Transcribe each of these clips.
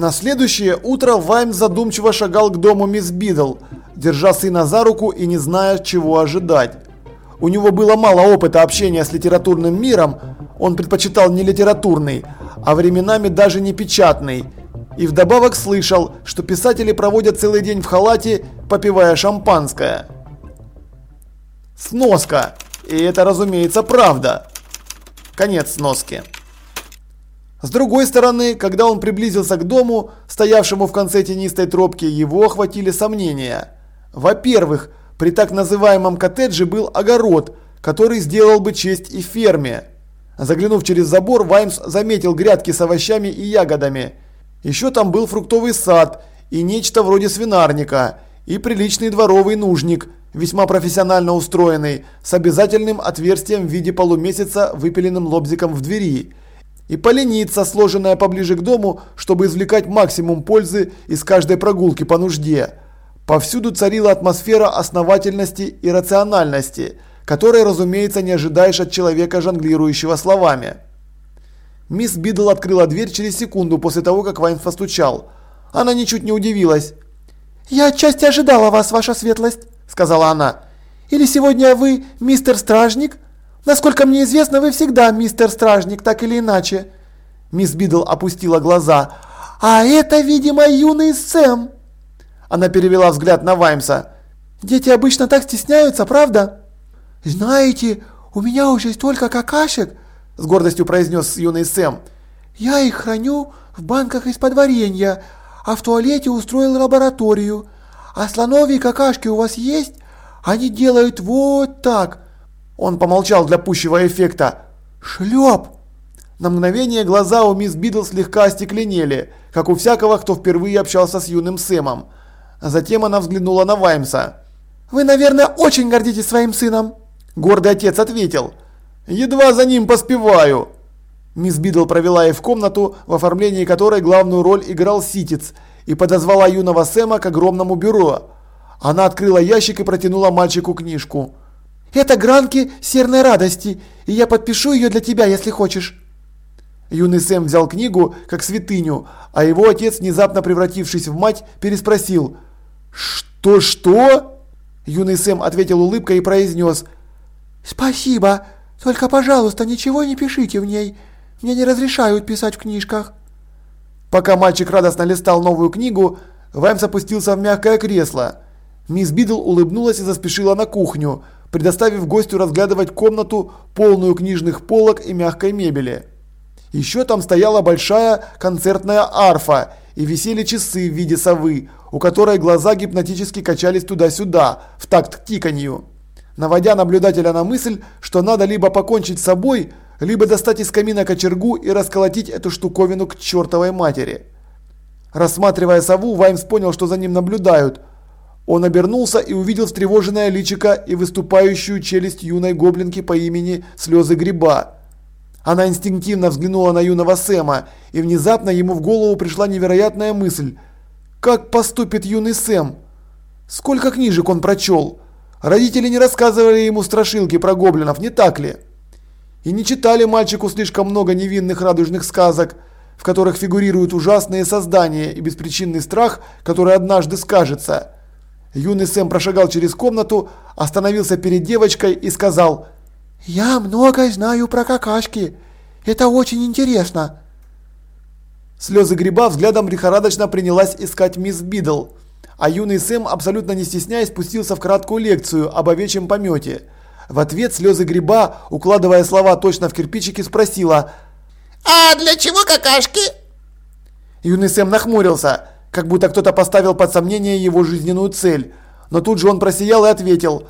На следующее утро Ваймс задумчиво шагал к дому мисс Бидл, держа сына за руку и не зная, чего ожидать. У него было мало опыта общения с литературным миром, он предпочитал не литературный, а временами даже не печатный. И вдобавок слышал, что писатели проводят целый день в халате, попивая шампанское. Сноска. И это, разумеется, правда. Конец сноски. С другой стороны, когда он приблизился к дому, стоявшему в конце тенистой тропки, его охватили сомнения. Во-первых, при так называемом коттедже был огород, который сделал бы честь и ферме. Заглянув через забор, Ваймс заметил грядки с овощами и ягодами. Еще там был фруктовый сад и нечто вроде свинарника, и приличный дворовый нужник, весьма профессионально устроенный, с обязательным отверстием в виде полумесяца, выпиленным лобзиком в двери – и поленица, сложенная поближе к дому, чтобы извлекать максимум пользы из каждой прогулки по нужде. Повсюду царила атмосфера основательности и рациональности, которой, разумеется, не ожидаешь от человека, жонглирующего словами. Мисс Бидл открыла дверь через секунду после того, как Вайн постучал. Она ничуть не удивилась. «Я отчасти ожидала вас, ваша светлость», – сказала она. «Или сегодня вы мистер Стражник?» Насколько мне известно, вы всегда мистер Стражник, так или иначе. Мисс Бидл опустила глаза. А это, видимо, юный Сэм. Она перевела взгляд на Ваймса. Дети обычно так стесняются, правда? Знаете, у меня уже столько какашек, с гордостью произнес юный Сэм. Я их храню в банках из-под варенья, а в туалете устроил лабораторию. А слоновьи какашки у вас есть? Они делают вот так. Он помолчал для пущего эффекта. «Шлеп!» На мгновение глаза у мисс Бидл слегка остекленели, как у всякого, кто впервые общался с юным Сэмом. Затем она взглянула на Ваймса. «Вы, наверное, очень гордитесь своим сыном?» Гордый отец ответил. «Едва за ним поспеваю». Мисс Бидл провела их в комнату, в оформлении которой главную роль играл ситец, и подозвала юного Сэма к огромному бюро. Она открыла ящик и протянула мальчику книжку. Это гранки серной радости, и я подпишу ее для тебя, если хочешь. Юный Сэм взял книгу как святыню, а его отец, внезапно превратившись в мать, переспросил «Что-что?» Юный Сэм ответил улыбкой и произнес «Спасибо, только, пожалуйста, ничего не пишите в ней, мне не разрешают писать в книжках». Пока мальчик радостно листал новую книгу, Ваймс опустился в мягкое кресло. Мисс Бидл улыбнулась и заспешила на кухню, предоставив гостю разглядывать комнату, полную книжных полок и мягкой мебели. Еще там стояла большая концертная арфа и висели часы в виде совы, у которой глаза гипнотически качались туда-сюда, в такт тиканью, наводя наблюдателя на мысль, что надо либо покончить с собой, либо достать из камина кочергу и расколотить эту штуковину к чертовой матери. Рассматривая сову, Ваймс понял, что за ним наблюдают – он обернулся и увидел встревоженное личико и выступающую челюсть юной гоблинки по имени Слезы Гриба. Она инстинктивно взглянула на юного Сэма, и внезапно ему в голову пришла невероятная мысль. Как поступит юный Сэм? Сколько книжек он прочел? Родители не рассказывали ему страшилки про гоблинов, не так ли? И не читали мальчику слишком много невинных радужных сказок, в которых фигурируют ужасные создания и беспричинный страх, который однажды скажется – Юный Сэм прошагал через комнату, остановился перед девочкой и сказал «Я много знаю про какашки. Это очень интересно». Слезы гриба взглядом лихорадочно принялась искать мисс Бидл, а юный Сэм, абсолютно не стесняясь, спустился в краткую лекцию об овечьем помете. В ответ слезы гриба, укладывая слова точно в кирпичики, спросила «А для чего какашки?» Юный Сэм нахмурился как будто кто-то поставил под сомнение его жизненную цель. Но тут же он просиял и ответил.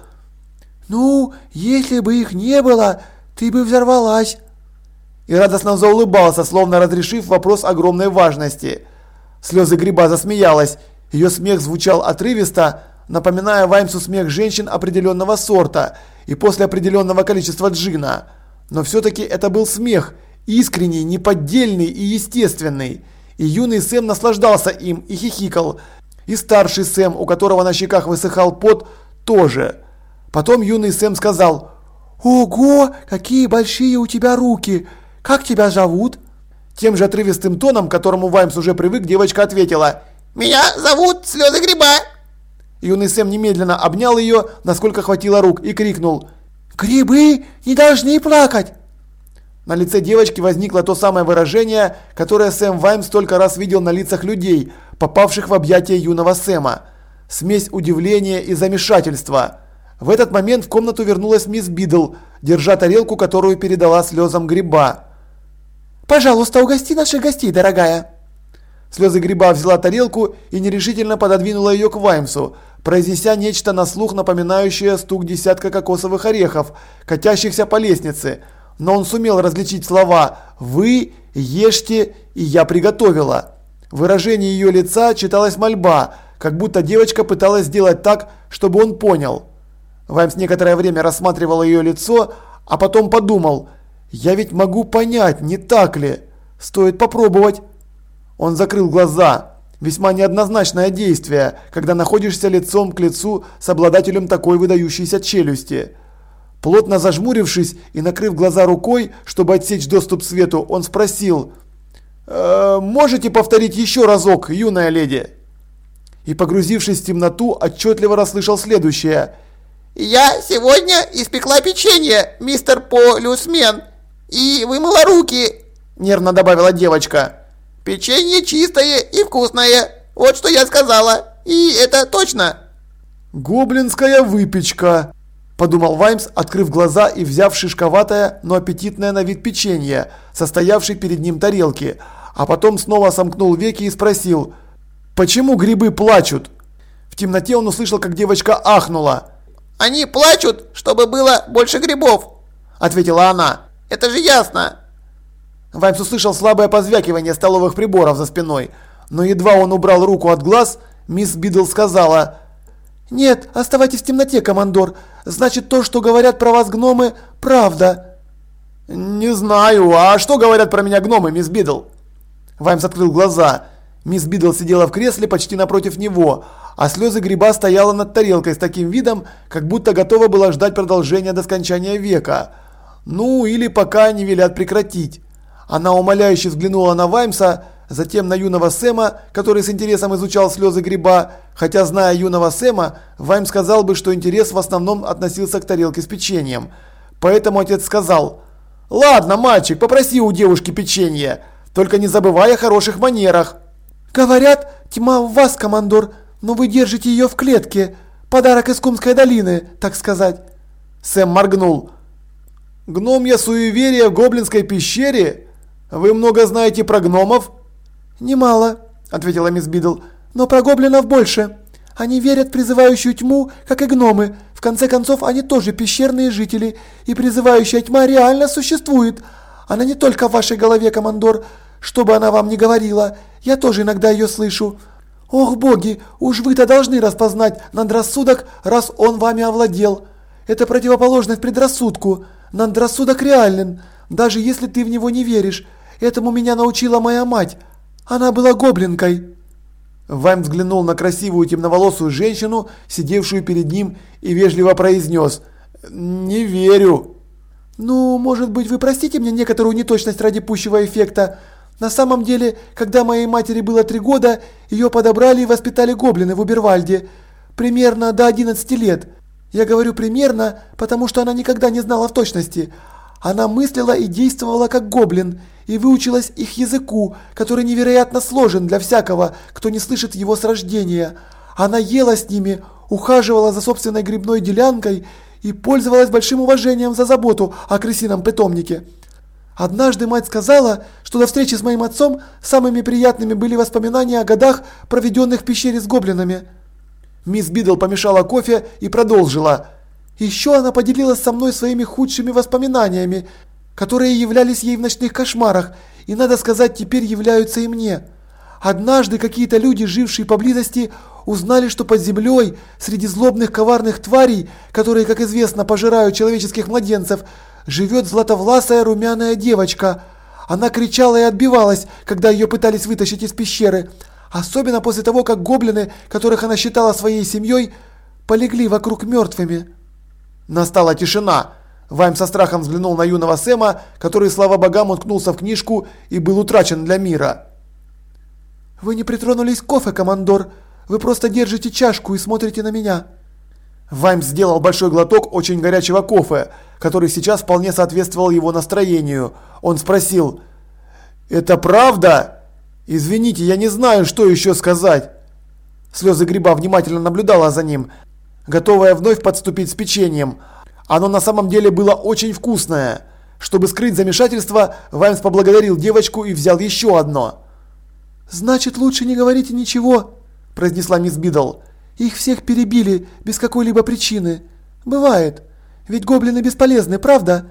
«Ну, если бы их не было, ты бы взорвалась». И радостно заулыбался, словно разрешив вопрос огромной важности. Слезы гриба засмеялась. Ее смех звучал отрывисто, напоминая Ваймсу смех женщин определенного сорта и после определенного количества джина. Но все-таки это был смех, искренний, неподдельный и естественный. И юный Сэм наслаждался им и хихикал. И старший Сэм, у которого на щеках высыхал пот, тоже. Потом юный Сэм сказал, «Ого, какие большие у тебя руки! Как тебя зовут?» Тем же отрывистым тоном, к которому Ваймс уже привык, девочка ответила «Меня зовут Слезы Гриба». Юный Сэм немедленно обнял ее, насколько хватило рук, и крикнул «Грибы не должны плакать!» На лице девочки возникло то самое выражение, которое Сэм Ваймс столько раз видел на лицах людей, попавших в объятия юного Сэма. Смесь удивления и замешательства. В этот момент в комнату вернулась мисс Бидл, держа тарелку, которую передала слезам гриба. «Пожалуйста, угости наших гостей, дорогая!» Слезы гриба взяла тарелку и нерешительно пододвинула ее к Ваймсу, произнеся нечто на слух, напоминающее стук десятка кокосовых орехов, катящихся по лестнице. Но он сумел различить слова «Вы ешьте» и «Я приготовила». В выражении ее лица читалась мольба, как будто девочка пыталась сделать так, чтобы он понял. Ваймс некоторое время рассматривал ее лицо, а потом подумал «Я ведь могу понять, не так ли? Стоит попробовать». Он закрыл глаза. Весьма неоднозначное действие, когда находишься лицом к лицу с обладателем такой выдающейся челюсти. Плотно зажмурившись и накрыв глаза рукой, чтобы отсечь доступ к свету, он спросил «Э, «Можете повторить еще разок, юная леди?» И погрузившись в темноту, отчетливо расслышал следующее «Я сегодня испекла печенье, мистер Полюсмен, и вымыла руки», нервно добавила девочка. Печенье чистое и вкусное. Вот что я сказала. И это точно. Гоблинская выпечка, подумал Ваймс, открыв глаза и взяв шишковатое, но аппетитное на вид печенье, состоявшей перед ним тарелки, а потом снова сомкнул веки и спросил, почему грибы плачут? В темноте он услышал, как девочка ахнула. «Они плачут, чтобы было больше грибов», – ответила она. «Это же ясно». Ваймс услышал слабое позвякивание столовых приборов за спиной, но едва он убрал руку от глаз, мисс Бидл сказала «Нет, оставайтесь в темноте, командор. Значит, то, что говорят про вас гномы, правда». «Не знаю. А что говорят про меня гномы, мисс Бидл?» Ваймс открыл глаза. Мисс Бидл сидела в кресле почти напротив него, а слезы гриба стояла над тарелкой с таким видом, как будто готова была ждать продолжения до скончания века. Ну, или пока не велят прекратить. Она умоляюще взглянула на Ваймса, затем на юного Сэма, который с интересом изучал слезы гриба, хотя, зная юного Сэма, Ваймс сказал бы, что интерес в основном относился к тарелке с печеньем. Поэтому отец сказал, «Ладно, мальчик, попроси у девушки печенье, только не забывай о хороших манерах». «Говорят, тьма в вас, командор, но вы держите ее в клетке. Подарок из Кумской долины, так сказать». Сэм моргнул. «Гномья суеверие в гоблинской пещере?» «Вы много знаете про гномов?» «Немало», – ответила мисс Бидл, – «но про гоблинов больше. Они верят в призывающую тьму, как и гномы. В конце концов, они тоже пещерные жители, и призывающая тьма реально существует. Она не только в вашей голове, командор, что бы она вам ни говорила, я тоже иногда ее слышу. Ох, боги, уж вы-то должны распознать надрассудок, раз он вами овладел. Это противоположность предрассудку. Надрассудок реален, даже если ты в него не веришь. Этому меня научила моя мать. Она была гоблинкой». Вайм взглянул на красивую темноволосую женщину, сидевшую перед ним, и вежливо произнес «Не верю». «Ну, может быть, вы простите мне некоторую неточность ради пущего эффекта. На самом деле, когда моей матери было три года, ее подобрали и воспитали гоблины в Убервальде. Примерно до 11 лет. Я говорю примерно, потому что она никогда не знала в точности. Она мыслила и действовала как гоблин, и выучилась их языку, который невероятно сложен для всякого, кто не слышит его с рождения. Она ела с ними, ухаживала за собственной грибной делянкой и пользовалась большим уважением за заботу о крысином питомнике. Однажды мать сказала, что до встречи с моим отцом самыми приятными были воспоминания о годах, проведенных в пещере с гоблинами. Мисс Бидл помешала кофе и продолжила – еще она поделилась со мной своими худшими воспоминаниями, которые являлись ей в ночных кошмарах, и, надо сказать, теперь являются и мне. Однажды какие-то люди, жившие поблизости, узнали, что под землей, среди злобных коварных тварей, которые, как известно, пожирают человеческих младенцев, живет златовласая румяная девочка. Она кричала и отбивалась, когда ее пытались вытащить из пещеры, особенно после того, как гоблины, которых она считала своей семьей, полегли вокруг мертвыми. Настала тишина. Вайм со страхом взглянул на юного Сэма, который, слава богам, уткнулся в книжку и был утрачен для мира. «Вы не притронулись к кофе, командор. Вы просто держите чашку и смотрите на меня». Ваймс сделал большой глоток очень горячего кофе, который сейчас вполне соответствовал его настроению. Он спросил, «Это правда? Извините, я не знаю, что еще сказать». Слезы гриба внимательно наблюдала за ним, готовая вновь подступить с печеньем. Оно на самом деле было очень вкусное. Чтобы скрыть замешательство, Ваймс поблагодарил девочку и взял еще одно. «Значит, лучше не говорите ничего», – произнесла мисс Бидл. Их всех перебили без какой-либо причины. Бывает. Ведь гоблины бесполезны, правда?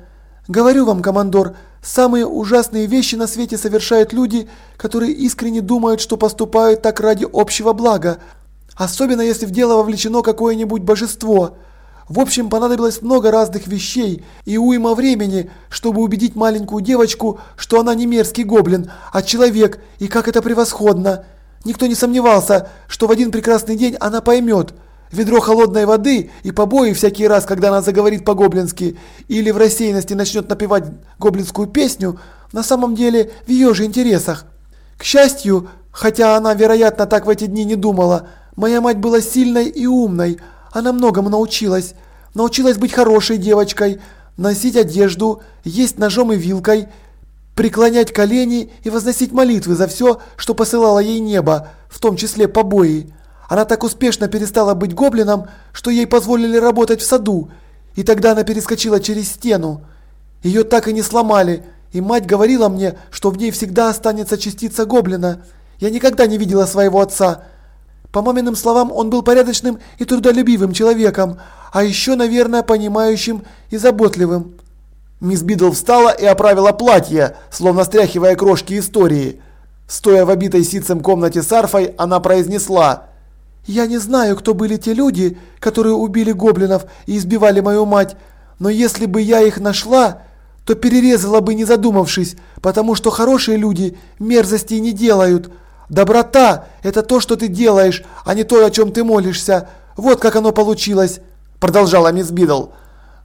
Говорю вам, командор, самые ужасные вещи на свете совершают люди, которые искренне думают, что поступают так ради общего блага. Особенно если в дело вовлечено какое-нибудь божество. В общем, понадобилось много разных вещей и уйма времени, чтобы убедить маленькую девочку, что она не мерзкий гоблин, а человек, и как это превосходно. Никто не сомневался, что в один прекрасный день она поймет. Ведро холодной воды и побои всякий раз, когда она заговорит по-гоблински или в рассеянности начнет напевать гоблинскую песню, на самом деле в ее же интересах. К счастью, хотя она, вероятно, так в эти дни не думала, моя мать была сильной и умной. Она многому научилась. Научилась быть хорошей девочкой, носить одежду, есть ножом и вилкой – преклонять колени и возносить молитвы за все, что посылало ей небо, в том числе побои. Она так успешно перестала быть гоблином, что ей позволили работать в саду, и тогда она перескочила через стену. Ее так и не сломали, и мать говорила мне, что в ней всегда останется частица гоблина. Я никогда не видела своего отца. По маминым словам, он был порядочным и трудолюбивым человеком, а еще, наверное, понимающим и заботливым. Мисс Бидл встала и оправила платье, словно стряхивая крошки истории. Стоя в обитой ситцем комнате с арфой, она произнесла «Я не знаю, кто были те люди, которые убили гоблинов и избивали мою мать, но если бы я их нашла, то перерезала бы не задумавшись, потому что хорошие люди мерзостей не делают. Доброта – это то, что ты делаешь, а не то, о чем ты молишься. Вот как оно получилось», – продолжала мисс Бидл.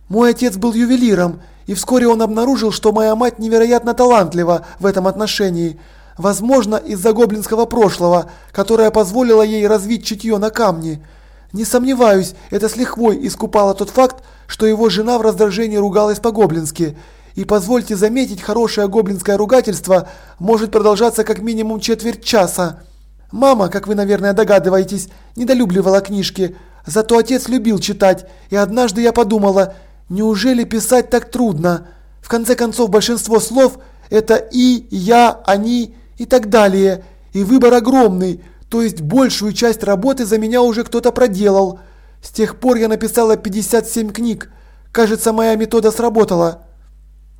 «Мой отец был ювелиром, и вскоре он обнаружил, что моя мать невероятно талантлива в этом отношении. Возможно, из-за гоблинского прошлого, которое позволило ей развить чутье на камне. Не сомневаюсь, это с лихвой искупало тот факт, что его жена в раздражении ругалась по-гоблински. И позвольте заметить, хорошее гоблинское ругательство может продолжаться как минимум четверть часа. Мама, как вы, наверное, догадываетесь, недолюбливала книжки, зато отец любил читать, и однажды я подумала – Неужели писать так трудно? В конце концов, большинство слов это и, я, они и так далее. И выбор огромный, то есть большую часть работы за меня уже кто-то проделал. С тех пор я написала 57 книг. Кажется, моя метода сработала.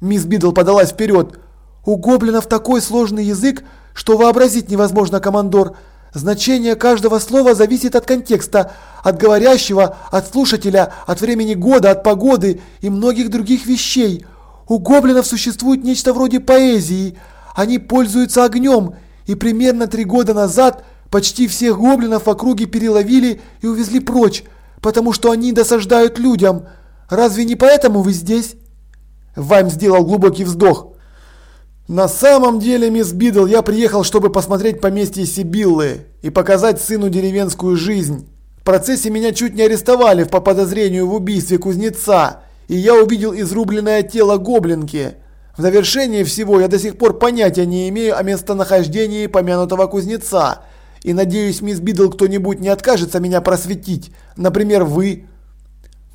Мисс Бидл подалась вперед. У гоблинов такой сложный язык, что вообразить невозможно, командор. Значение каждого слова зависит от контекста, от говорящего, от слушателя, от времени года, от погоды и многих других вещей. У гоблинов существует нечто вроде поэзии. Они пользуются огнем, и примерно три года назад почти всех гоблинов в округе переловили и увезли прочь, потому что они досаждают людям. Разве не поэтому вы здесь? Ваймс сделал глубокий вздох. На самом деле, мисс Бидл, я приехал, чтобы посмотреть поместье Сибиллы и показать сыну деревенскую жизнь. В процессе меня чуть не арестовали по подозрению в убийстве кузнеца, и я увидел изрубленное тело гоблинки. В завершение всего я до сих пор понятия не имею о местонахождении помянутого кузнеца. И надеюсь, мисс Бидл, кто-нибудь не откажется меня просветить. Например, вы.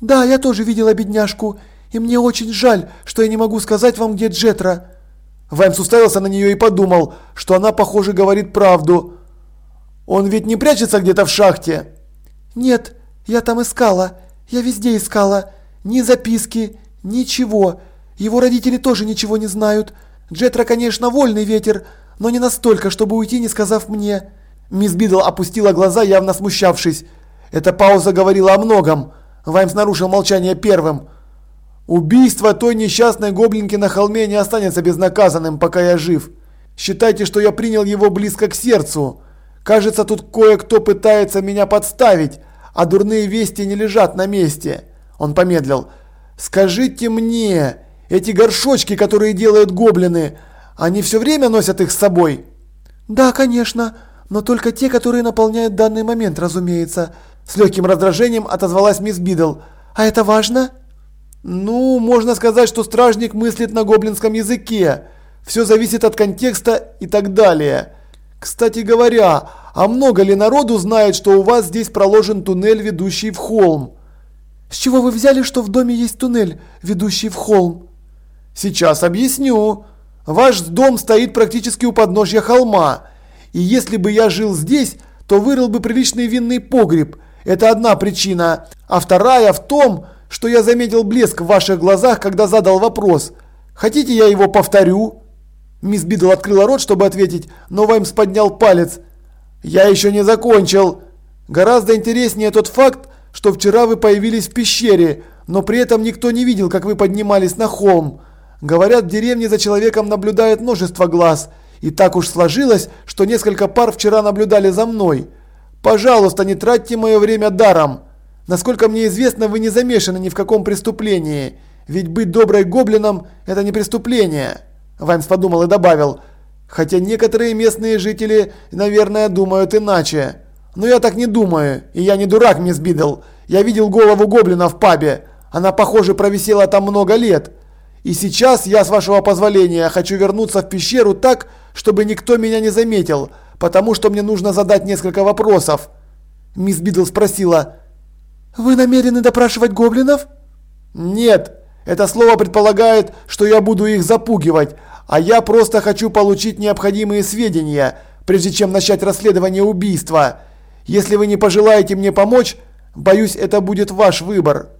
Да, я тоже видела бедняжку, и мне очень жаль, что я не могу сказать вам, где Джетра. Ваймс уставился на нее и подумал, что она, похоже, говорит правду. Он ведь не прячется где-то в шахте? Нет, я там искала. Я везде искала. Ни записки, ничего. Его родители тоже ничего не знают. Джетра, конечно, вольный ветер, но не настолько, чтобы уйти, не сказав мне. Мисс Бидл опустила глаза, явно смущавшись. Эта пауза говорила о многом. Ваймс нарушил молчание первым. Убийство той несчастной гоблинки на холме не останется безнаказанным, пока я жив. Считайте, что я принял его близко к сердцу. Кажется, тут кое-кто пытается меня подставить, а дурные вести не лежат на месте. Он помедлил. Скажите мне, эти горшочки, которые делают гоблины, они все время носят их с собой? Да, конечно, но только те, которые наполняют данный момент, разумеется. С легким раздражением отозвалась мисс Бидл. А это важно? Ну, можно сказать, что стражник мыслит на гоблинском языке. Все зависит от контекста и так далее. Кстати говоря, а много ли народу знает, что у вас здесь проложен туннель, ведущий в холм? С чего вы взяли, что в доме есть туннель, ведущий в холм? Сейчас объясню. Ваш дом стоит практически у подножья холма. И если бы я жил здесь, то вырыл бы приличный винный погреб. Это одна причина. А вторая в том, что я заметил блеск в ваших глазах, когда задал вопрос. Хотите, я его повторю? Мисс Бидл открыла рот, чтобы ответить, но Ваймс поднял палец. «Я еще не закончил. Гораздо интереснее тот факт, что вчера вы появились в пещере, но при этом никто не видел, как вы поднимались на холм. Говорят, в деревне за человеком наблюдает множество глаз, и так уж сложилось, что несколько пар вчера наблюдали за мной. Пожалуйста, не тратьте мое время даром. Насколько мне известно, вы не замешаны ни в каком преступлении, ведь быть доброй гоблином – это не преступление». Ваймс подумал и добавил, хотя некоторые местные жители, наверное, думают иначе. Но я так не думаю, и я не дурак, мисс Бидл. Я видел голову гоблина в пабе. Она, похоже, провисела там много лет. И сейчас я, с вашего позволения, хочу вернуться в пещеру так, чтобы никто меня не заметил, потому что мне нужно задать несколько вопросов. Мисс Бидл спросила, «Вы намерены допрашивать гоблинов?» «Нет, это слово предполагает, что я буду их запугивать, а я просто хочу получить необходимые сведения, прежде чем начать расследование убийства. Если вы не пожелаете мне помочь, боюсь, это будет ваш выбор.